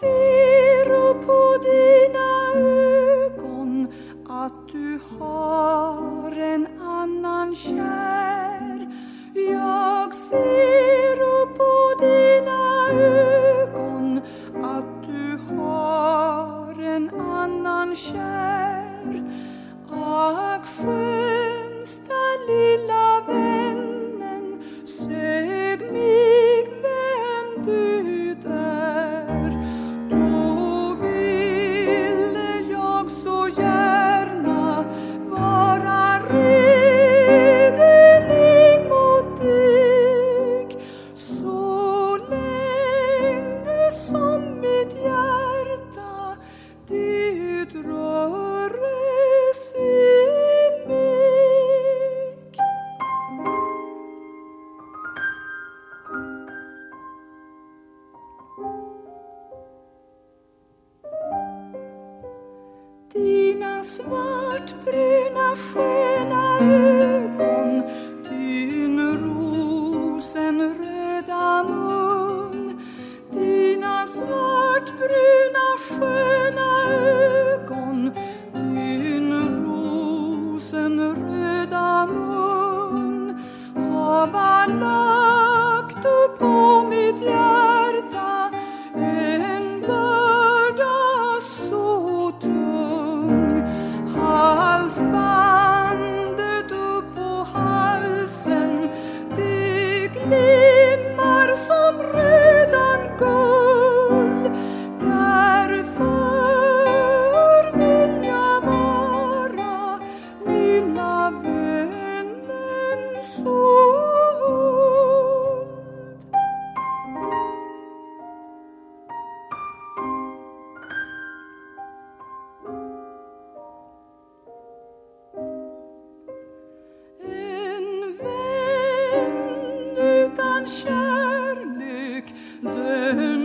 ser på dina ögon att du har en annan kär. Jag ser på dina ögon att du har en annan kär. svartbruna sköna ögon din rosenröda mun dina svartbruna sköna ögon din rosenröda mun. Hava man lagt på mitt Amen. Then